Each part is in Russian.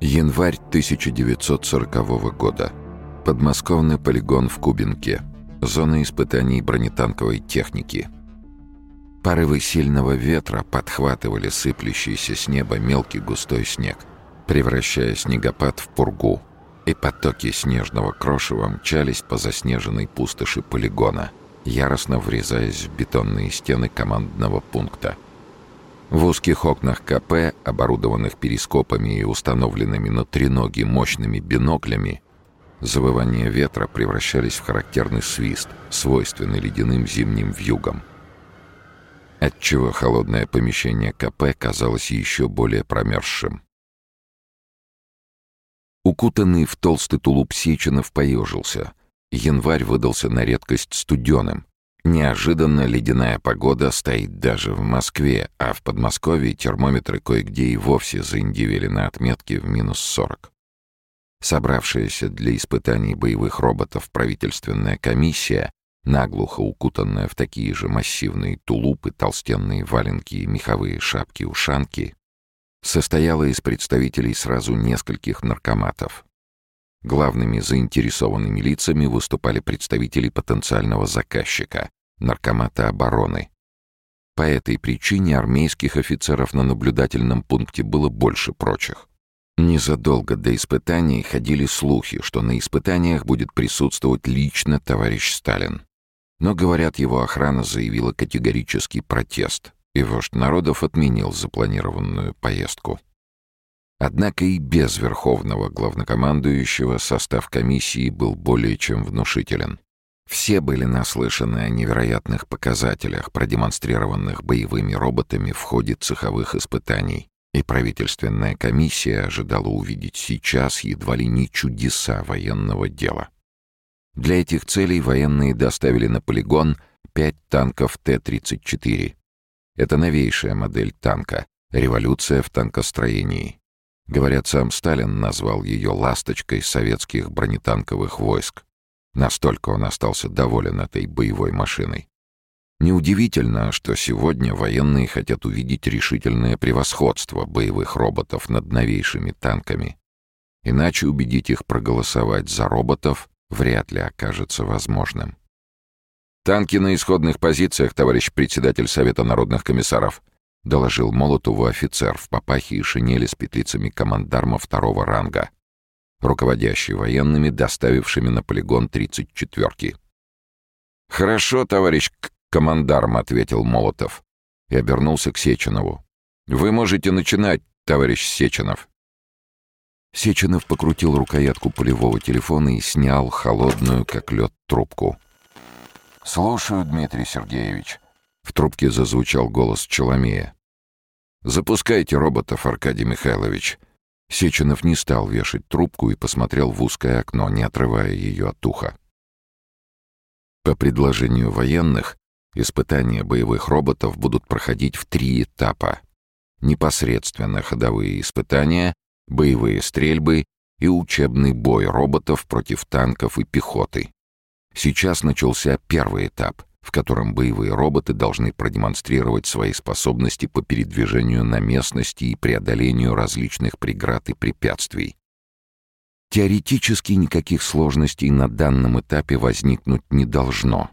Январь 1940 года. Подмосковный полигон в Кубинке. Зона испытаний бронетанковой техники. Порывы сильного ветра подхватывали сыплющийся с неба мелкий густой снег, превращая снегопад в пургу, и потоки снежного крошева мчались по заснеженной пустоши полигона, яростно врезаясь в бетонные стены командного пункта — в узких окнах КП, оборудованных перископами и установленными на треноги мощными биноклями, завывания ветра превращались в характерный свист, свойственный ледяным зимним вьюгам. Отчего холодное помещение КП казалось еще более промерзшим. Укутанный в толстый тулуп Сеченов поежился. Январь выдался на редкость студеным, Неожиданно ледяная погода стоит даже в Москве, а в Подмосковье термометры кое-где и вовсе заиндивели на отметке в минус 40. Собравшаяся для испытаний боевых роботов правительственная комиссия, наглухо укутанная в такие же массивные тулупы, толстенные валенки и меховые шапки-ушанки, состояла из представителей сразу нескольких наркоматов. Главными заинтересованными лицами выступали представители потенциального заказчика, наркомата обороны. По этой причине армейских офицеров на наблюдательном пункте было больше прочих. Незадолго до испытаний ходили слухи, что на испытаниях будет присутствовать лично товарищ Сталин. Но, говорят, его охрана заявила категорический протест, и вождь народов отменил запланированную поездку. Однако и без верховного главнокомандующего состав комиссии был более чем внушителен. Все были наслышаны о невероятных показателях, продемонстрированных боевыми роботами в ходе цеховых испытаний, и правительственная комиссия ожидала увидеть сейчас едва ли не чудеса военного дела. Для этих целей военные доставили на полигон пять танков Т-34. Это новейшая модель танка, революция в танкостроении. Говорят, сам Сталин назвал ее «ласточкой» советских бронетанковых войск. Настолько он остался доволен этой боевой машиной. Неудивительно, что сегодня военные хотят увидеть решительное превосходство боевых роботов над новейшими танками. Иначе убедить их проголосовать за роботов вряд ли окажется возможным. «Танки на исходных позициях, товарищ председатель Совета народных комиссаров», доложил Молотову офицер в папахе и шинели с петлицами командарма второго ранга, руководящий военными, доставившими на полигон 34-ки. «Хорошо, товарищ командарм», — ответил Молотов и обернулся к Сеченову. «Вы можете начинать, товарищ Сеченов». Сеченов покрутил рукоятку полевого телефона и снял холодную, как лед, трубку. «Слушаю, Дмитрий Сергеевич», — в трубке зазвучал голос Челомея. «Запускайте роботов, Аркадий Михайлович», Сеченов не стал вешать трубку и посмотрел в узкое окно, не отрывая ее от уха. По предложению военных, испытания боевых роботов будут проходить в три этапа. Непосредственно ходовые испытания, боевые стрельбы и учебный бой роботов против танков и пехоты. Сейчас начался первый этап — в котором боевые роботы должны продемонстрировать свои способности по передвижению на местности и преодолению различных преград и препятствий. Теоретически никаких сложностей на данном этапе возникнуть не должно.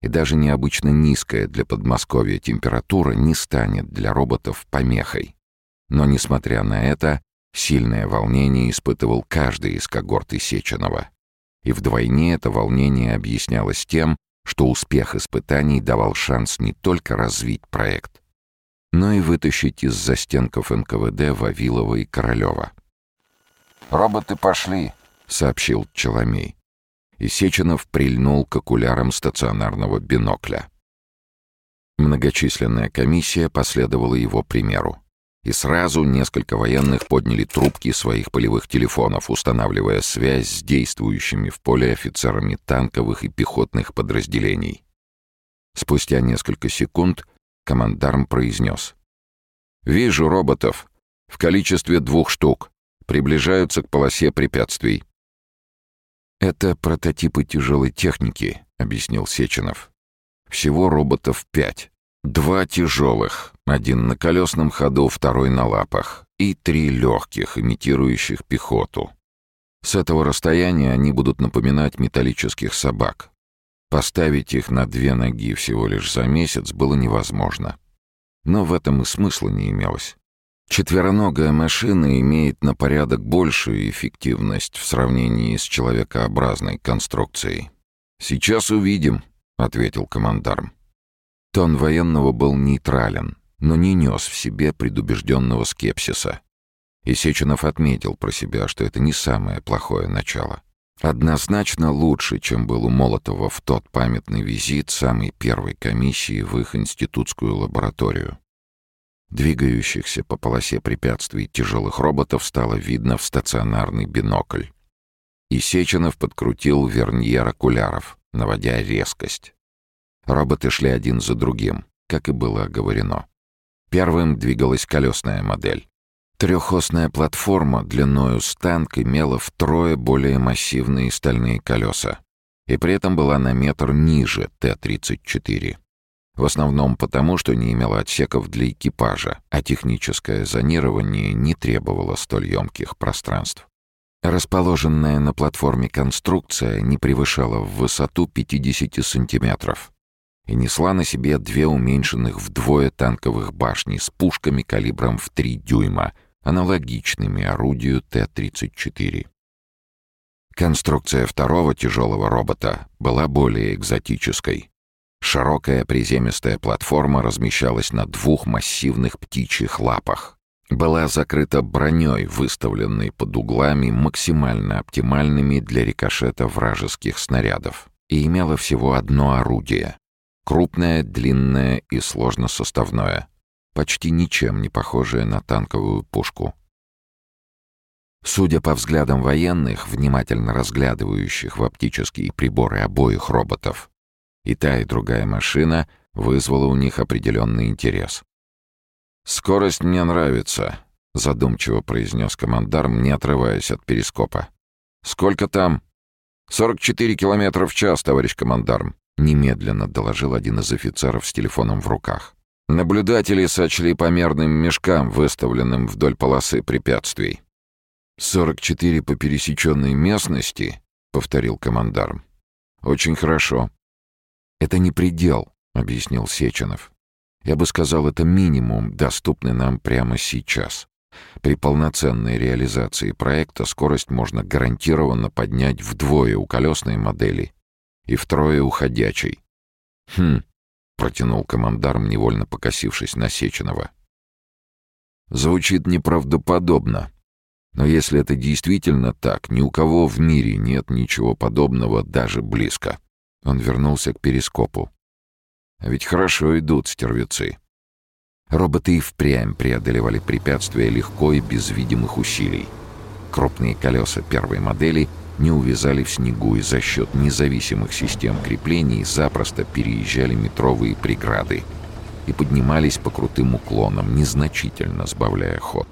И даже необычно низкая для Подмосковья температура не станет для роботов помехой. Но, несмотря на это, сильное волнение испытывал каждый из когорты Сеченова. И вдвойне это волнение объяснялось тем, что успех испытаний давал шанс не только развить проект, но и вытащить из застенков НКВД Вавилова и Королева. «Роботы пошли», — сообщил Челомей. И Сеченов прильнул к окулярам стационарного бинокля. Многочисленная комиссия последовала его примеру и сразу несколько военных подняли трубки своих полевых телефонов, устанавливая связь с действующими в поле офицерами танковых и пехотных подразделений. Спустя несколько секунд командарм произнес. «Вижу роботов. В количестве двух штук. Приближаются к полосе препятствий». «Это прототипы тяжелой техники», — объяснил Сеченов. «Всего роботов пять. Два тяжелых, один на колесном ходу, второй на лапах, и три легких, имитирующих пехоту. С этого расстояния они будут напоминать металлических собак. Поставить их на две ноги всего лишь за месяц было невозможно. Но в этом и смысла не имелось. Четвероногая машина имеет на порядок большую эффективность в сравнении с человекообразной конструкцией. «Сейчас увидим», — ответил командарм. Тон военного был нейтрален, но не нес в себе предубежденного скепсиса. И Сеченов отметил про себя, что это не самое плохое начало. Однозначно лучше, чем был у Молотова в тот памятный визит самой первой комиссии в их институтскую лабораторию. Двигающихся по полосе препятствий тяжелых роботов стало видно в стационарный бинокль. И Сеченов подкрутил верньер окуляров, наводя резкость. Роботы шли один за другим, как и было оговорено. Первым двигалась колесная модель. Трехосная платформа длиною с танк имела втрое более массивные стальные колеса и при этом была на метр ниже Т-34. В основном потому, что не имела отсеков для экипажа, а техническое зонирование не требовало столь емких пространств. Расположенная на платформе конструкция не превышала в высоту 50 сантиметров и несла на себе две уменьшенных вдвое танковых башни с пушками калибром в 3 дюйма, аналогичными орудию Т-34. Конструкция второго тяжелого робота была более экзотической. Широкая приземистая платформа размещалась на двух массивных птичьих лапах. Была закрыта броней, выставленной под углами максимально оптимальными для рикошета вражеских снарядов, и имела всего одно орудие Крупное, длинное и сложносоставное. Почти ничем не похожее на танковую пушку. Судя по взглядам военных, внимательно разглядывающих в оптические приборы обоих роботов, и та, и другая машина вызвала у них определенный интерес. «Скорость мне нравится», — задумчиво произнес командарм, не отрываясь от перископа. «Сколько там?» «44 километра в час, товарищ командарм», Немедленно доложил один из офицеров с телефоном в руках. Наблюдатели сочли по мерным мешкам, выставленным вдоль полосы препятствий. «Сорок четыре по пересеченной местности?» — повторил командарм. «Очень хорошо». «Это не предел», — объяснил Сеченов. «Я бы сказал, это минимум, доступный нам прямо сейчас. При полноценной реализации проекта скорость можно гарантированно поднять вдвое у колесной модели и втрое уходячий. «Хм», — протянул командарм, невольно покосившись на Сеченова. «Звучит неправдоподобно. Но если это действительно так, ни у кого в мире нет ничего подобного даже близко». Он вернулся к перископу. «А ведь хорошо идут стервецы». Роботы и впрямь преодолевали препятствия легко и без видимых усилий. Крупные колеса первой модели — не увязали в снегу и за счет независимых систем креплений запросто переезжали метровые преграды и поднимались по крутым уклонам, незначительно сбавляя ход.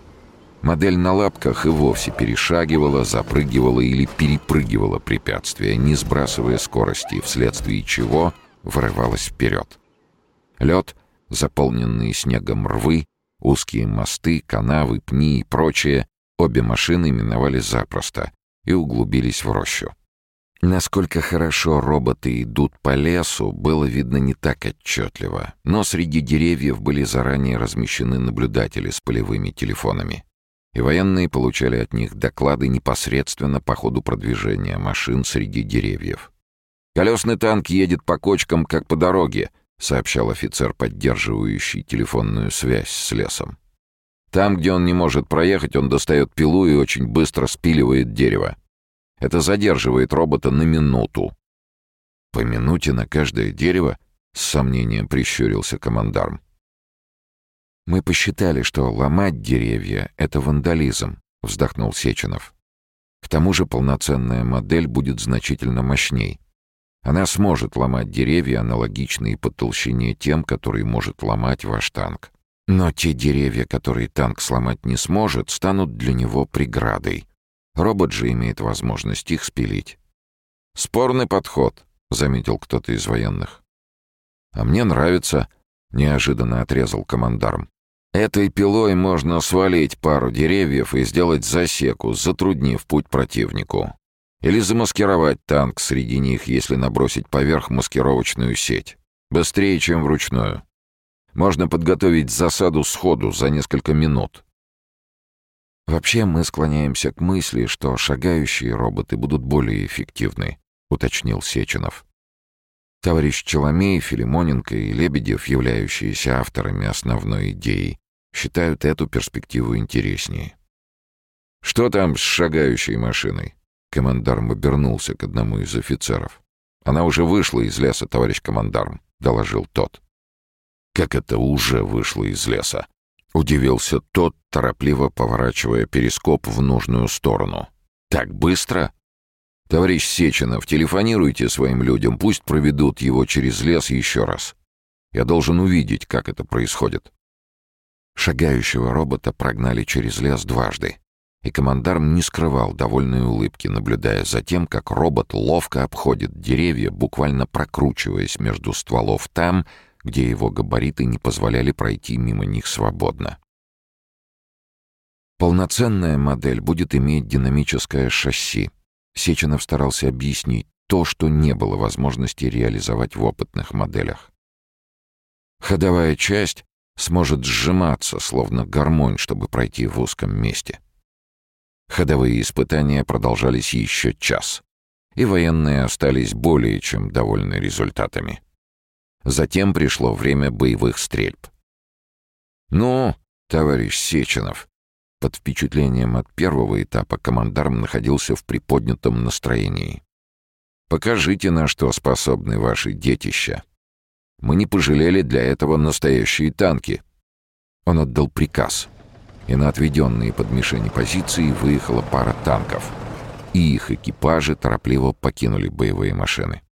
Модель на лапках и вовсе перешагивала, запрыгивала или перепрыгивала препятствия, не сбрасывая скорости, вследствие чего вырывалась вперед. Лед, заполненные снегом рвы, узкие мосты, канавы, пни и прочее, обе машины миновали запросто, и углубились в рощу. Насколько хорошо роботы идут по лесу, было видно не так отчетливо, но среди деревьев были заранее размещены наблюдатели с полевыми телефонами, и военные получали от них доклады непосредственно по ходу продвижения машин среди деревьев. «Колесный танк едет по кочкам, как по дороге», — сообщал офицер, поддерживающий телефонную связь с лесом. Там, где он не может проехать, он достает пилу и очень быстро спиливает дерево. Это задерживает робота на минуту. «По минуте на каждое дерево?» — с сомнением прищурился командарм. «Мы посчитали, что ломать деревья — это вандализм», — вздохнул Сеченов. «К тому же полноценная модель будет значительно мощней. Она сможет ломать деревья, аналогичные по толщине тем, которые может ломать ваш танк. Но те деревья, которые танк сломать не сможет, станут для него преградой. Робот же имеет возможность их спилить. «Спорный подход», — заметил кто-то из военных. «А мне нравится», — неожиданно отрезал командарм. «Этой пилой можно свалить пару деревьев и сделать засеку, затруднив путь противнику. Или замаскировать танк среди них, если набросить поверх маскировочную сеть. Быстрее, чем вручную. Можно подготовить засаду сходу за несколько минут. Вообще мы склоняемся к мысли, что шагающие роботы будут более эффективны, уточнил Сеченов. Товарищ Челомей, Филимоненко и Лебедев, являющиеся авторами основной идеи, считают эту перспективу интереснее. «Что там с шагающей машиной?» Командарм обернулся к одному из офицеров. «Она уже вышла из леса, товарищ командарм», — доложил тот. «Как это уже вышла из леса?» — удивился тот, торопливо поворачивая перископ в нужную сторону. «Так быстро?» «Товарищ Сеченов, телефонируйте своим людям, пусть проведут его через лес еще раз. Я должен увидеть, как это происходит». Шагающего робота прогнали через лес дважды и командарм не скрывал довольной улыбки, наблюдая за тем, как робот ловко обходит деревья, буквально прокручиваясь между стволов там, где его габариты не позволяли пройти мимо них свободно. Полноценная модель будет иметь динамическое шасси. Сеченов старался объяснить то, что не было возможности реализовать в опытных моделях. Ходовая часть сможет сжиматься, словно гармонь, чтобы пройти в узком месте. Ходовые испытания продолжались еще час, и военные остались более чем довольны результатами. Затем пришло время боевых стрельб. «Ну, товарищ Сеченов», под впечатлением от первого этапа командарм находился в приподнятом настроении. «Покажите, на что способны ваши детища. Мы не пожалели для этого настоящие танки». Он отдал приказ — и на отведенные под мишени позиции выехала пара танков, и их экипажи торопливо покинули боевые машины.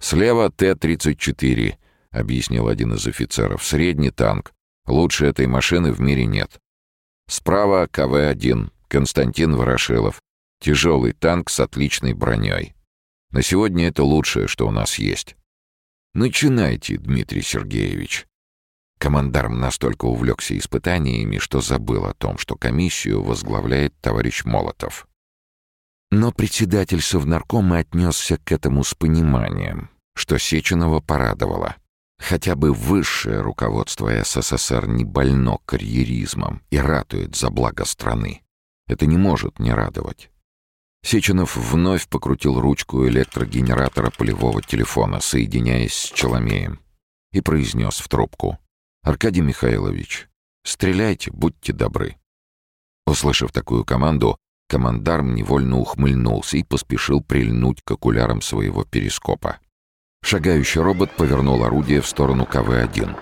«Слева Т-34», — объяснил один из офицеров, — «средний танк. Лучше этой машины в мире нет. Справа КВ-1, Константин Ворошилов. Тяжелый танк с отличной броней. На сегодня это лучшее, что у нас есть. Начинайте, Дмитрий Сергеевич. Командарм настолько увлекся испытаниями, что забыл о том, что комиссию возглавляет товарищ Молотов. Но председатель Совнаркома отнесся к этому с пониманием, что Сеченова порадовало. Хотя бы высшее руководство СССР не больно карьеризмом и ратует за благо страны. Это не может не радовать. Сеченов вновь покрутил ручку электрогенератора полевого телефона, соединяясь с Челомеем, и произнес в трубку — «Аркадий Михайлович, стреляйте, будьте добры». Услышав такую команду, командарм невольно ухмыльнулся и поспешил прильнуть к окулярам своего перископа. Шагающий робот повернул орудие в сторону КВ-1.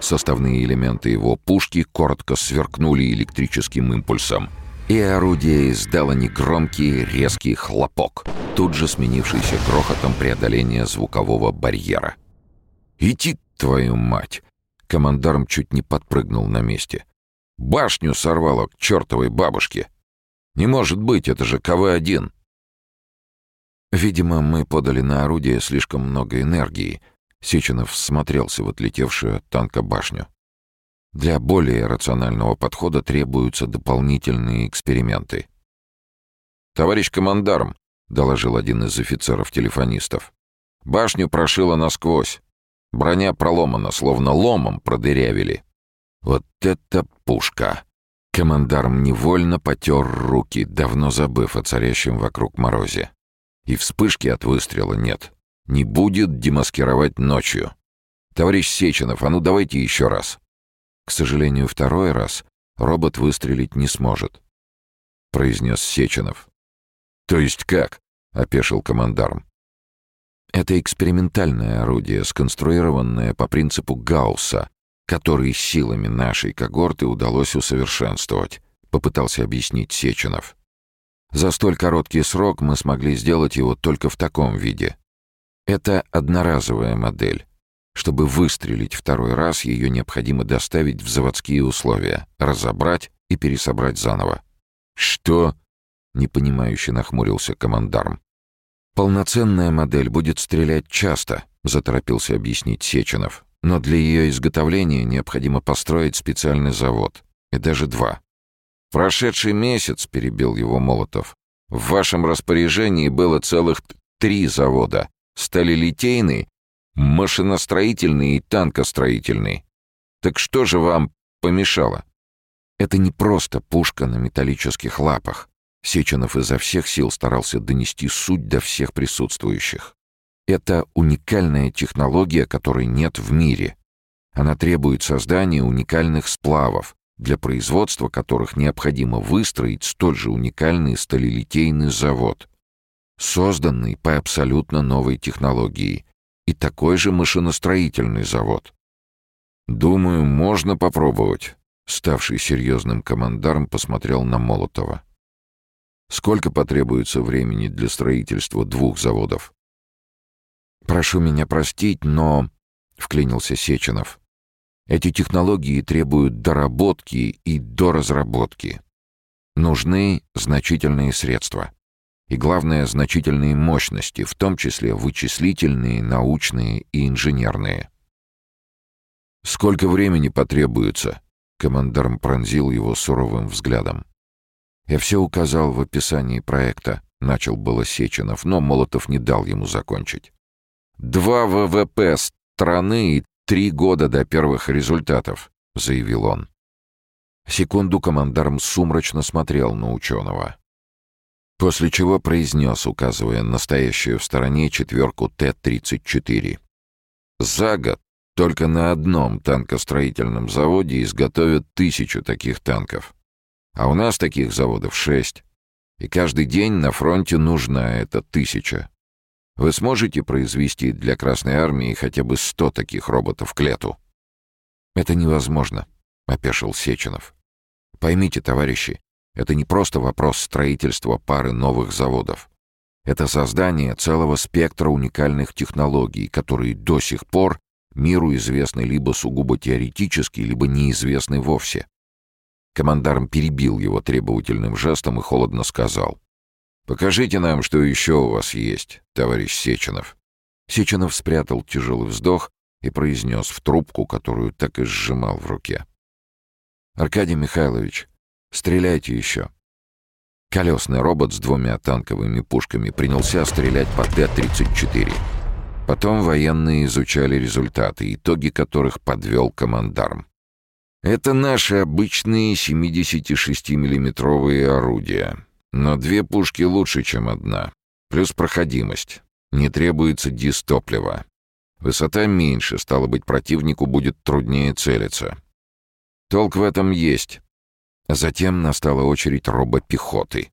Составные элементы его пушки коротко сверкнули электрическим импульсом, и орудие издало негромкий резкий хлопок, тут же сменившийся грохотом преодоления звукового барьера. «Иди, твою мать!» Командарм чуть не подпрыгнул на месте. «Башню сорвало к чертовой бабушке! Не может быть, это же КВ-1!» Видимо, мы подали на орудие слишком много энергии. Сеченов смотрелся в отлетевшую от танка башню. Для более рационального подхода требуются дополнительные эксперименты. «Товарищ командарм», — доложил один из офицеров-телефонистов, — «башню прошило насквозь. Броня проломана, словно ломом продырявили. Вот это пушка! Командарм невольно потер руки, давно забыв о царящем вокруг морозе. И вспышки от выстрела нет. Не будет демаскировать ночью. Товарищ Сеченов, а ну давайте еще раз. К сожалению, второй раз робот выстрелить не сможет, произнес Сеченов. То есть как? — опешил командарм. Это экспериментальное орудие, сконструированное по принципу Гаусса, который силами нашей когорты удалось усовершенствовать, попытался объяснить Сеченов. За столь короткий срок мы смогли сделать его только в таком виде. Это одноразовая модель. Чтобы выстрелить второй раз, ее необходимо доставить в заводские условия, разобрать и пересобрать заново. «Что?» — непонимающе нахмурился командарм. «Полноценная модель будет стрелять часто», — заторопился объяснить Сеченов. Но для ее изготовления необходимо построить специальный завод. И даже два. «Прошедший месяц», — перебил его Молотов, — «в вашем распоряжении было целых три завода. Сталелитейный, машиностроительный и танкостроительный. Так что же вам помешало?» Это не просто пушка на металлических лапах. Сеченов изо всех сил старался донести суть до всех присутствующих. Это уникальная технология, которой нет в мире. Она требует создания уникальных сплавов, для производства которых необходимо выстроить столь же уникальный сталелитейный завод, созданный по абсолютно новой технологии, и такой же машиностроительный завод. «Думаю, можно попробовать», — ставший серьезным командарм посмотрел на Молотова. «Сколько потребуется времени для строительства двух заводов?» «Прошу меня простить, но...» — вклинился Сеченов. «Эти технологии требуют доработки и доразработки. Нужны значительные средства. И, главное, значительные мощности, в том числе вычислительные, научные и инженерные». «Сколько времени потребуется?» Командарм пронзил его суровым взглядом. «Я все указал в описании проекта», — начал было Сеченов, но Молотов не дал ему закончить. «Два ВВП страны и три года до первых результатов», — заявил он. Секунду командарм сумрачно смотрел на ученого. После чего произнес, указывая настоящую в стороне четверку Т-34. «За год только на одном танкостроительном заводе изготовят тысячу таких танков. А у нас таких заводов шесть. И каждый день на фронте нужна эта тысяча. Вы сможете произвести для Красной Армии хотя бы сто таких роботов к лету?» «Это невозможно», — опешил Сеченов. «Поймите, товарищи, это не просто вопрос строительства пары новых заводов. Это создание целого спектра уникальных технологий, которые до сих пор миру известны либо сугубо теоретически, либо неизвестны вовсе». Командарм перебил его требовательным жестом и холодно сказал. «Покажите нам, что еще у вас есть, товарищ Сеченов». Сеченов спрятал тяжелый вздох и произнес в трубку, которую так и сжимал в руке. «Аркадий Михайлович, стреляйте еще». Колесный робот с двумя танковыми пушками принялся стрелять по Т-34. Потом военные изучали результаты, итоги которых подвел командарм. «Это наши обычные 76 миллиметровые орудия. Но две пушки лучше, чем одна. Плюс проходимость. Не требуется дистоплива. Высота меньше, стало быть, противнику будет труднее целиться. Толк в этом есть. Затем настала очередь робопехоты.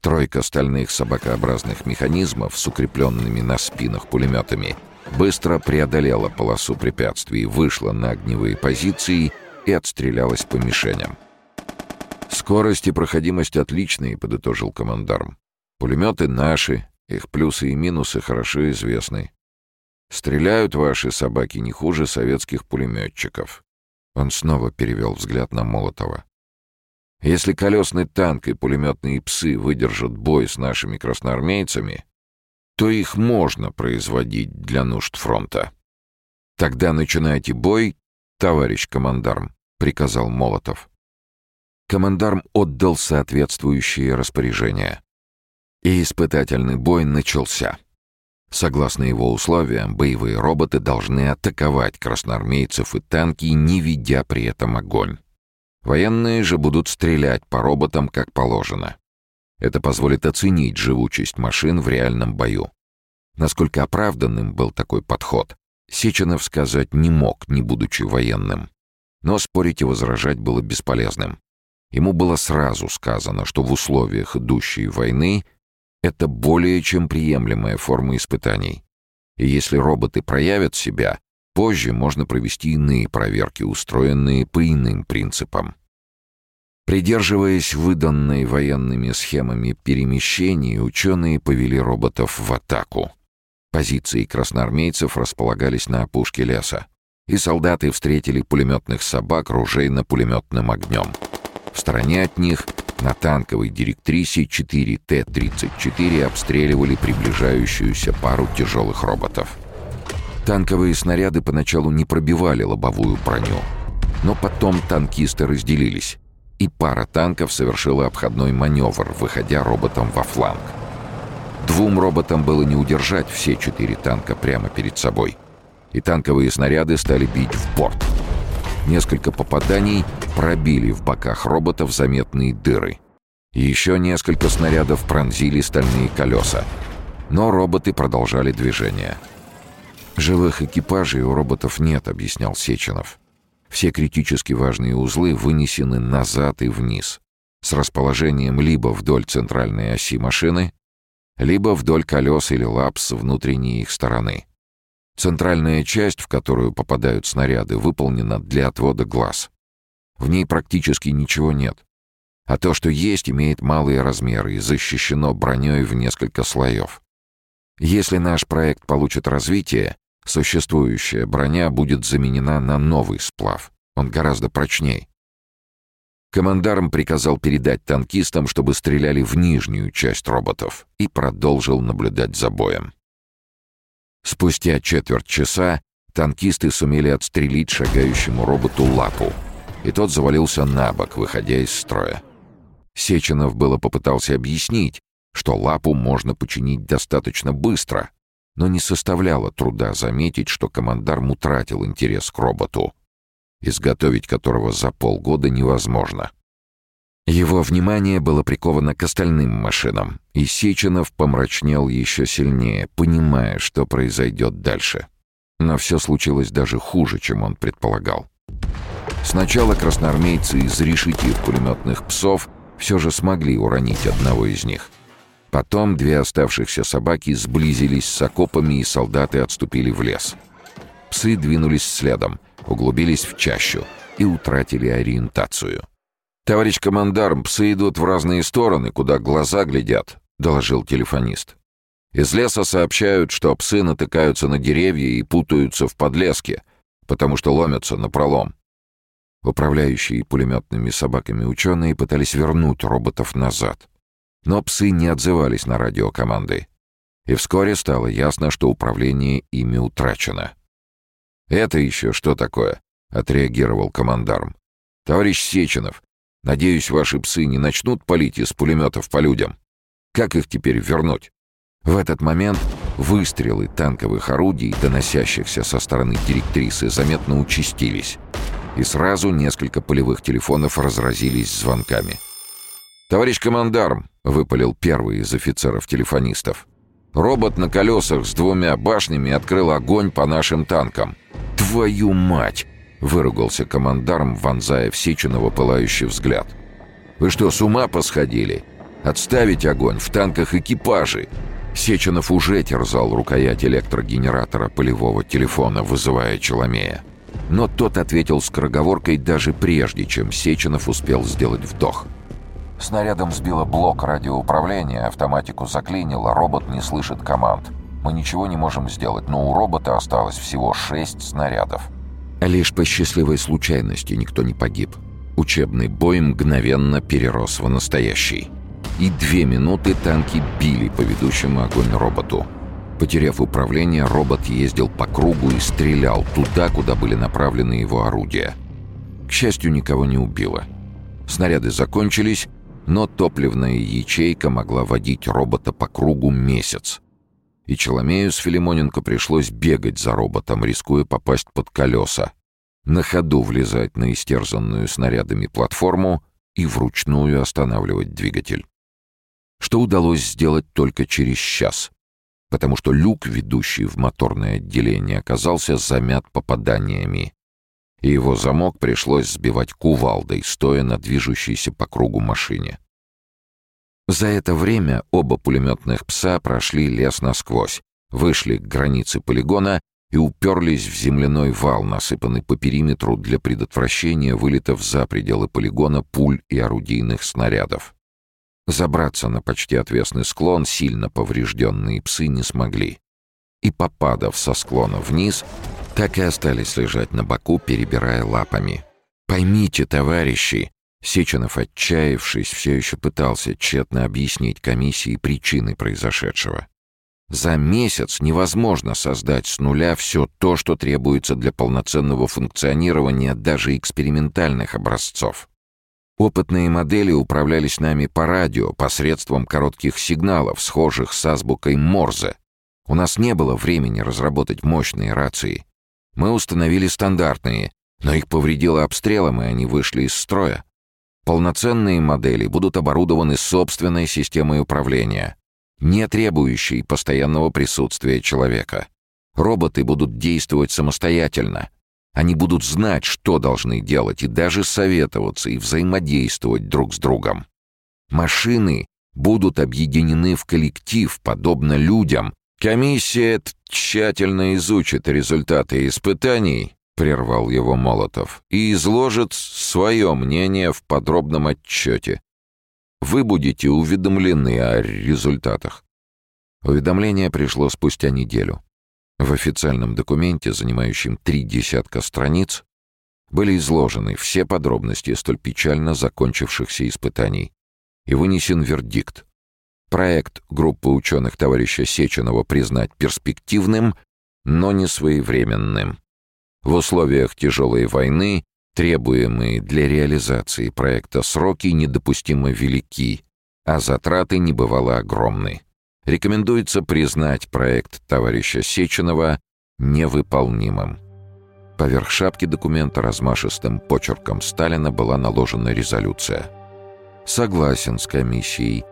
Тройка стальных собакообразных механизмов с укрепленными на спинах пулеметами быстро преодолела полосу препятствий, вышла на огневые позиции и отстрелялась по мишеням. «Скорость и проходимость отличные», — подытожил командарм. «Пулеметы наши, их плюсы и минусы хорошо известны. Стреляют ваши собаки не хуже советских пулеметчиков». Он снова перевел взгляд на Молотова. «Если колесный танк и пулеметные псы выдержат бой с нашими красноармейцами, то их можно производить для нужд фронта. Тогда начинайте бой, товарищ командарм», — приказал Молотов командарм отдал соответствующие распоряжения. И испытательный бой начался. Согласно его условиям, боевые роботы должны атаковать красноармейцев и танки, не ведя при этом огонь. Военные же будут стрелять по роботам как положено. Это позволит оценить живучесть машин в реальном бою. Насколько оправданным был такой подход, Сеченов сказать не мог, не будучи военным. Но спорить и возражать было бесполезным. Ему было сразу сказано, что в условиях идущей войны это более чем приемлемая форма испытаний. И если роботы проявят себя, позже можно провести иные проверки, устроенные по иным принципам. Придерживаясь выданной военными схемами перемещений, ученые повели роботов в атаку. Позиции красноармейцев располагались на опушке леса, и солдаты встретили пулеметных собак ружейно-пулеметным огнем. В стороне от них на танковой директрисе 4 Т-34 обстреливали приближающуюся пару тяжелых роботов. Танковые снаряды поначалу не пробивали лобовую броню. Но потом танкисты разделились, и пара танков совершила обходной маневр, выходя роботом во фланг. Двум роботам было не удержать все четыре танка прямо перед собой, и танковые снаряды стали бить в борт. Несколько попаданий пробили в боках роботов заметные дыры. Еще несколько снарядов пронзили стальные колеса. Но роботы продолжали движение. «Живых экипажей у роботов нет», — объяснял Сеченов. «Все критически важные узлы вынесены назад и вниз, с расположением либо вдоль центральной оси машины, либо вдоль колес или лап с внутренней их стороны. Центральная часть, в которую попадают снаряды, выполнена для отвода глаз. В ней практически ничего нет. А то, что есть, имеет малые размеры и защищено броней в несколько слоев. Если наш проект получит развитие, существующая броня будет заменена на новый сплав. Он гораздо прочней. Командарм приказал передать танкистам, чтобы стреляли в нижнюю часть роботов, и продолжил наблюдать за боем. Спустя четверть часа танкисты сумели отстрелить шагающему роботу лапу, и тот завалился на бок, выходя из строя. Сеченов было попытался объяснить, что лапу можно починить достаточно быстро, но не составляло труда заметить, что командарм утратил интерес к роботу, изготовить которого за полгода невозможно. Его внимание было приковано к остальным машинам, и Сеченов помрачнел еще сильнее, понимая, что произойдет дальше. Но все случилось даже хуже, чем он предполагал. Сначала красноармейцы, изрешетив пулеметных псов, все же смогли уронить одного из них. Потом две оставшихся собаки сблизились с окопами, и солдаты отступили в лес. Псы двинулись следом, углубились в чащу и утратили ориентацию. «Товарищ командарм, псы идут в разные стороны, куда глаза глядят», — доложил телефонист. «Из леса сообщают, что псы натыкаются на деревья и путаются в подлеске, потому что ломятся на пролом. Управляющие пулеметными собаками ученые пытались вернуть роботов назад. Но псы не отзывались на радиокоманды. И вскоре стало ясно, что управление ими утрачено. «Это еще что такое?» — отреагировал командарм. «Товарищ Сеченов, надеюсь, ваши псы не начнут палить из пулеметов по людям. Как их теперь вернуть?» В этот момент выстрелы танковых орудий, доносящихся со стороны директрисы, заметно участились и сразу несколько полевых телефонов разразились звонками. «Товарищ командарм!» — выпалил первый из офицеров-телефонистов. «Робот на колесах с двумя башнями открыл огонь по нашим танкам». «Твою мать!» — выругался командарм, вонзая в Сеченова пылающий взгляд. «Вы что, с ума посходили? Отставить огонь, в танках экипажи!» Сеченов уже терзал рукоять электрогенератора полевого телефона, вызывая Челомея. Но тот ответил скороговоркой даже прежде, чем Сеченов успел сделать вдох. Снарядом сбило блок радиоуправления, автоматику заклинило, робот не слышит команд. Мы ничего не можем сделать, но у робота осталось всего шесть снарядов. Лишь по счастливой случайности никто не погиб. Учебный бой мгновенно перерос в настоящий. И две минуты танки били по ведущему огонь роботу. Потеряв управление, робот ездил по кругу и стрелял туда, куда были направлены его орудия. К счастью, никого не убило. Снаряды закончились, но топливная ячейка могла водить робота по кругу месяц. И Челомею с Филимоненко пришлось бегать за роботом, рискуя попасть под колеса, на ходу влезать на истерзанную снарядами платформу и вручную останавливать двигатель. Что удалось сделать только через час потому что люк, ведущий в моторное отделение, оказался замят попаданиями, и его замок пришлось сбивать кувалдой, стоя на движущейся по кругу машине. За это время оба пулеметных пса прошли лес насквозь, вышли к границе полигона и уперлись в земляной вал, насыпанный по периметру для предотвращения вылетов за пределы полигона пуль и орудийных снарядов. Забраться на почти отвесный склон сильно поврежденные псы не смогли. И, попадав со склона вниз, так и остались лежать на боку, перебирая лапами. «Поймите, товарищи!» Сеченов, отчаявшись, все еще пытался тщетно объяснить комиссии причины произошедшего. За месяц невозможно создать с нуля все то, что требуется для полноценного функционирования даже экспериментальных образцов. Опытные модели управлялись нами по радио посредством коротких сигналов, схожих с азбукой Морзе. У нас не было времени разработать мощные рации. Мы установили стандартные, но их повредило обстрелом, и они вышли из строя. Полноценные модели будут оборудованы собственной системой управления — не требующий постоянного присутствия человека. Роботы будут действовать самостоятельно. Они будут знать, что должны делать, и даже советоваться и взаимодействовать друг с другом. Машины будут объединены в коллектив, подобно людям. Комиссия тщательно изучит результаты испытаний, прервал его Молотов, и изложит свое мнение в подробном отчете, вы будете уведомлены о результатах. Уведомление пришло спустя неделю. В официальном документе, занимающем три десятка страниц, были изложены все подробности столь печально закончившихся испытаний и вынесен вердикт. Проект группы ученых товарища Сеченова признать перспективным, но не своевременным. В условиях тяжелой войны Требуемые для реализации проекта сроки недопустимо велики, а затраты небывало огромны. Рекомендуется признать проект товарища Сеченова невыполнимым. Поверх шапки документа размашистым почерком Сталина была наложена резолюция. Согласен с комиссией.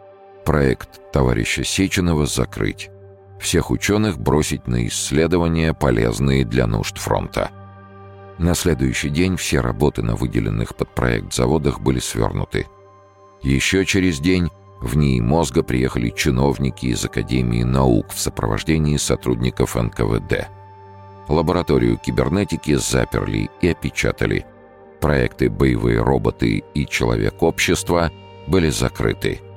Проект товарища Сеченова закрыть. Всех ученых бросить на исследования, полезные для нужд фронта. На следующий день все работы на выделенных под проект заводах были свернуты. Еще через день в НИИ мозга приехали чиновники из Академии наук в сопровождении сотрудников НКВД. Лабораторию кибернетики заперли и опечатали. Проекты «Боевые роботы» и «Человек общества» были закрыты –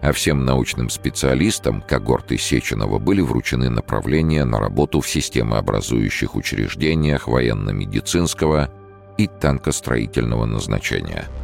а всем научным специалистам когорты Сеченова были вручены направления на работу в системообразующих учреждениях военно-медицинского и танкостроительного назначения –